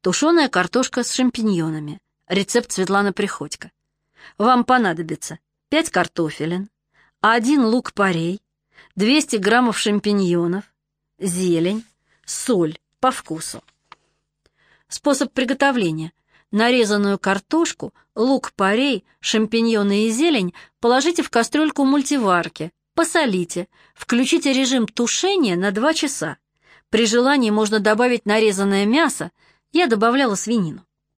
Тушеная картошка с шампиньонами. Рецепт Светланы Приходько. Вам понадобится 5 картофелин, 1 лук-порей, 200 граммов шампиньонов, зелень, соль по вкусу. Способ приготовления. Нарезанную картошку, лук-порей, шампиньоны и зелень положите в кастрюльку мультиварки, посолите, включите режим тушения на 2 часа. При желании можно добавить нарезанное мясо, я добавляла свинину.